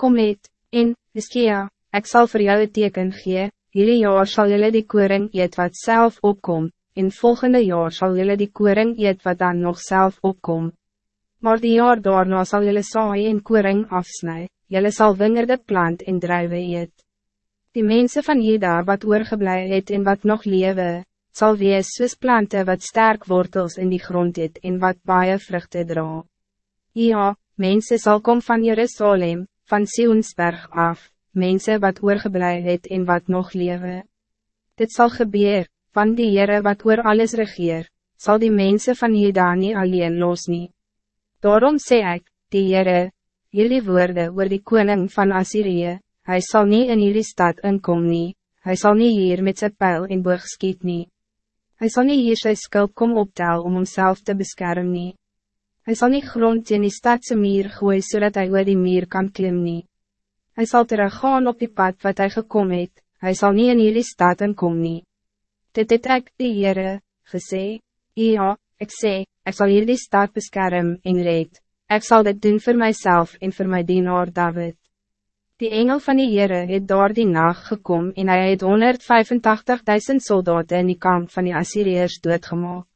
Kom met, en, Hiskia, ik zal voor jou het teken gee, hierdie jaar zal jullie die koring eet wat zelf opkom, en volgende jaar zal jullie die koring eet wat dan nog zelf opkom. Maar die jaar daarna zal jullie saai en koring afsnij, jullie zal wingerde plant en druiven eet. Die mensen van Jeda wat oorgeblij het en wat nog lewe, zal wees soos plante wat sterk wortels in die grond het en wat baie vruchten dra. Ja, mensen zal kom van Jerusalem, van Sionsberg af, mensen wat oorgeblij het en wat nog lewe. Dit zal gebeuren, van die Heere wat oor alles regeer, zal die mensen van Jeda nie alleen los nie. Daarom sê ik, die Heere, jullie woorden oor die koning van Assyrië, hij zal niet in jullie stad inkom nie, hy sal nie hier met zijn pijl in boog skiet nie. Hy sal nie hier sy skulp kom optel om homself te beschermen nie. Hy sal nie grond in die stadse muur gooi zodat hij oor die muur kan klim nie. Hy sal teruggaan op die pad wat hij gekom het, hy sal nie in jullie stad inkom nie. Dit het ek die Heere, gesê, ja, ik sê, ik zal jullie stad beschermen en red, ik zal dit doen voor mijzelf en voor mijn dienaar David. Die engel van die Heere het daar die nacht gekom en hij het 185.000 soldaten in die kamp van die Assyriërs doodgemaak.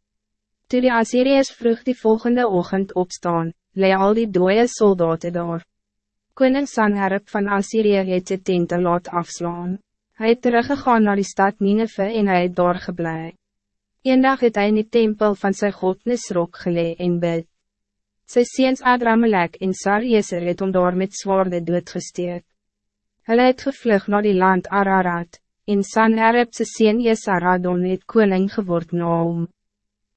Toe die Assyriërs vroeg die volgende ochtend opstaan, lei al die dode soldaten daar. Koning Sanherib van Assyrië het sy tente laat afslaan. Hij het teruggegaan naar die stad Nineveh en hij het daar geblei. Eendag het hy in die tempel van sy God Nisrok gelee en bid. Sy seens Adramelek en Sarjeser het om daar met zwaarde doodgesteek. Hulle het gevlug naar die land Ararat, en Sanherib se seen Jesaradon het koning geword na hom.